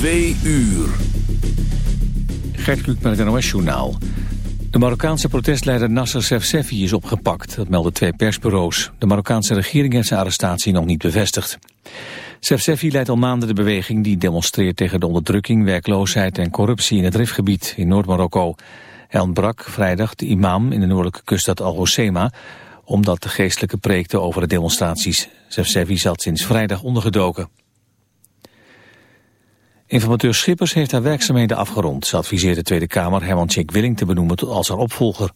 Twee uur. Gert Kluk met het NOS-journaal. De Marokkaanse protestleider Nasser Sefsefi is opgepakt. Dat melden twee persbureaus. De Marokkaanse regering heeft zijn arrestatie nog niet bevestigd. Sefsefi leidt al maanden de beweging die demonstreert tegen de onderdrukking, werkloosheid en corruptie in het Rifgebied in Noord-Marokko. Hij ontbrak vrijdag de imam in de noordelijke kuststad Al-Hoceima omdat de geestelijke preekte over de demonstraties. Sefsefi zat sinds vrijdag ondergedoken. Informateur Schippers heeft haar werkzaamheden afgerond. Ze adviseert de Tweede Kamer Herman Tjik Willing te benoemen als haar opvolger.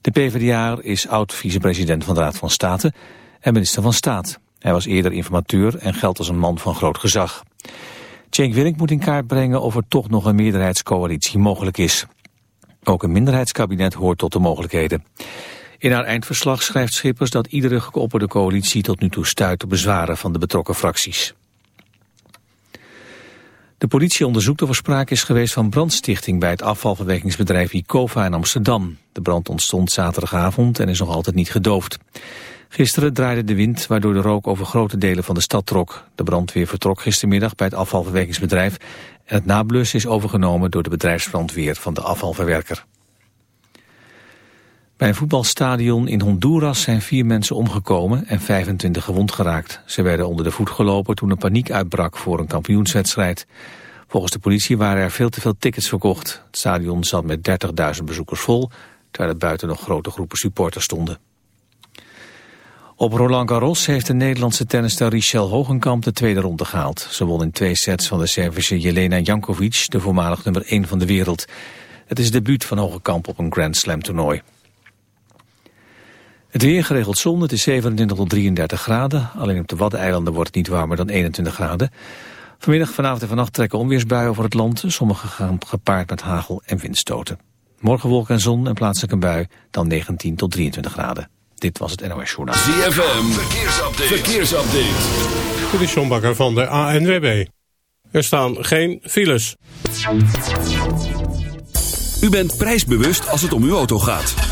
De PvdA is oud-vicepresident van de Raad van State en minister van Staat. Hij was eerder informateur en geldt als een man van groot gezag. Tjik Willing moet in kaart brengen of er toch nog een meerderheidscoalitie mogelijk is. Ook een minderheidskabinet hoort tot de mogelijkheden. In haar eindverslag schrijft Schippers dat iedere geopperde coalitie tot nu toe stuit op bezwaren van de betrokken fracties. De politie onderzoekt of er sprake is geweest van brandstichting bij het afvalverwerkingsbedrijf Icova in Amsterdam. De brand ontstond zaterdagavond en is nog altijd niet gedoofd. Gisteren draaide de wind waardoor de rook over grote delen van de stad trok. De brandweer vertrok gistermiddag bij het afvalverwerkingsbedrijf en het nablussen is overgenomen door de bedrijfsbrandweer van de afvalverwerker. Bij een voetbalstadion in Honduras zijn vier mensen omgekomen en 25 gewond geraakt. Ze werden onder de voet gelopen toen er paniek uitbrak voor een kampioenswedstrijd. Volgens de politie waren er veel te veel tickets verkocht. Het stadion zat met 30.000 bezoekers vol, terwijl er buiten nog grote groepen supporters stonden. Op Roland Garros heeft de Nederlandse tennister Richelle Hogenkamp de tweede ronde gehaald. Ze won in twee sets van de Servische Jelena Jankovic, de voormalig nummer 1 van de wereld. Het is debuut van Hogenkamp op een Grand Slam toernooi. Het weer geregeld zon, het is 27 tot 33 graden. Alleen op de Waddeneilanden wordt het niet warmer dan 21 graden. Vanmiddag, vanavond en vannacht trekken onweersbuien over het land. Sommige gaan gepaard met hagel en windstoten. Morgen wolk en zon en plaatselijk een bui, dan 19 tot 23 graden. Dit was het NOS Journaal. ZFM, verkeersupdate. verkeersupdate. Dit is John Bakker van de ANWB. Er staan geen files. U bent prijsbewust als het om uw auto gaat.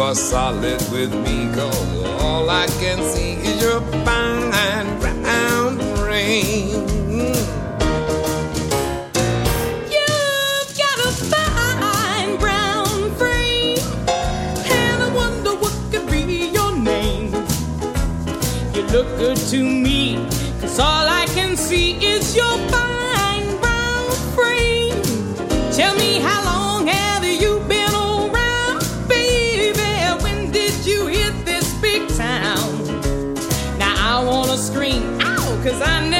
are solid with me, cause all I can see is your fine brown frame. You've got a fine brown frame, and I wonder what could be your name. You look good to me. I know.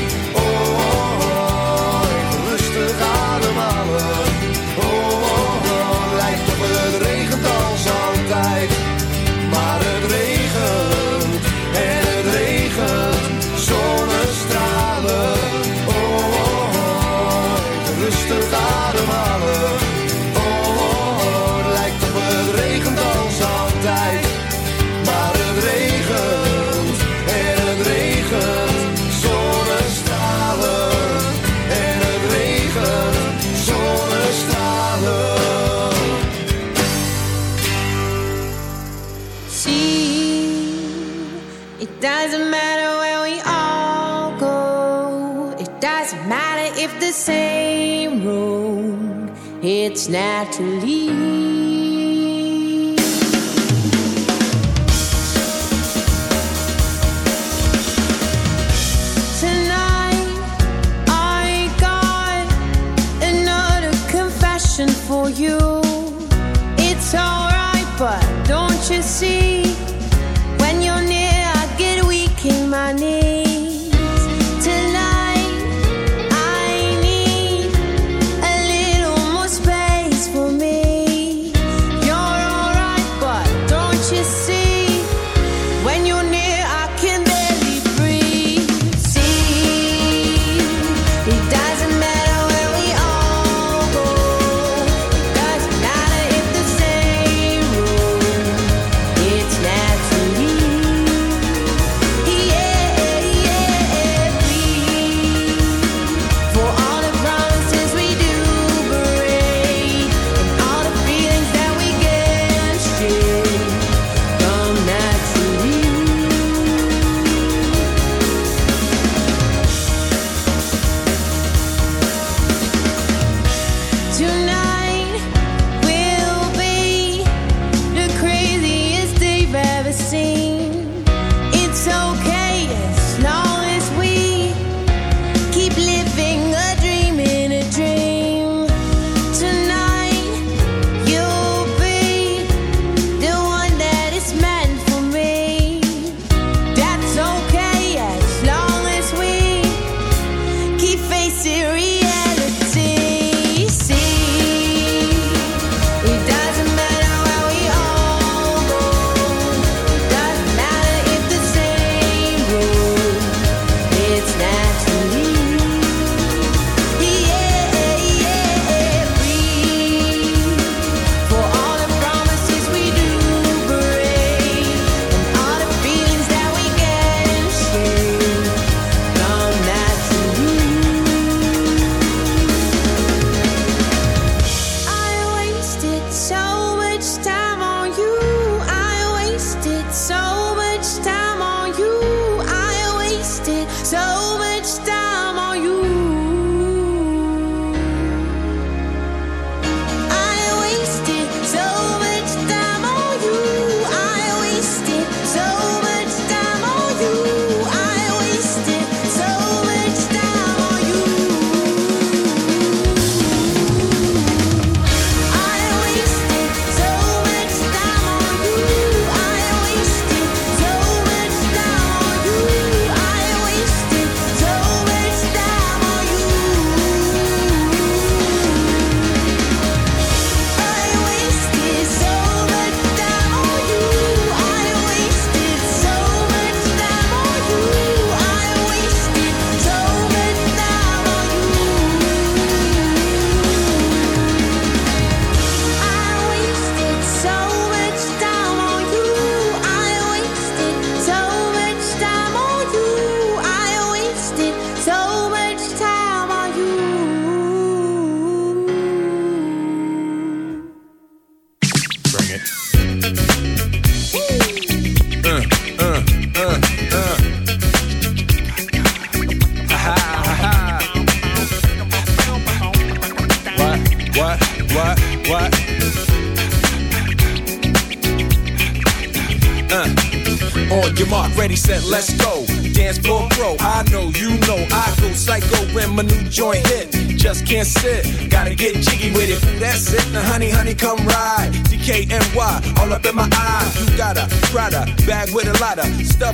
Naturally.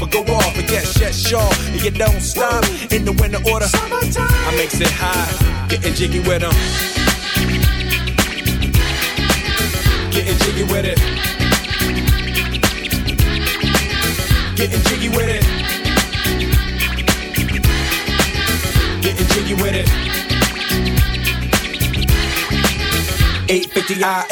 or go off, and yes, yes, sure. And you don't stop in the winter order. I makes it high, getting jiggy with them. Getting jiggy with it. Getting jiggy with it. Getting jiggy with it. 850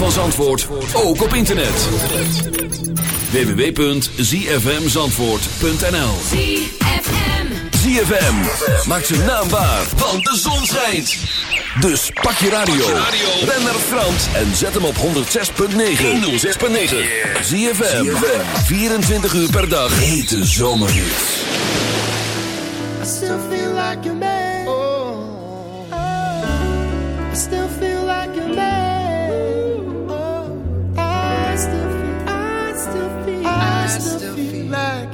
Van Zandvoort, ook op internet. www.zfmzandvoort.nl ZFM. Maak zijn naam waar, want de zon schijnt. Dus pak je radio. Ben naar Frans en zet hem op 106.9. 106.9. ZFM. 24 uur per dag. Hete zomerhits. I still feel like a.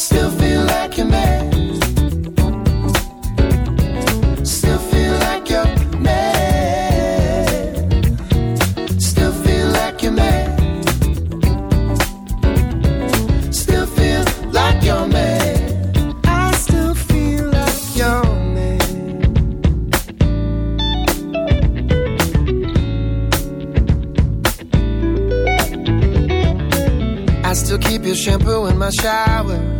Still feel like you're mad. Still feel like you're mad. Still feel like you're mad. Still feel like you're mad. I still feel like you're mad. I still keep your shampoo in my shower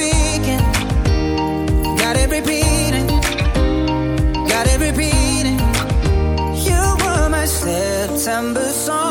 September song.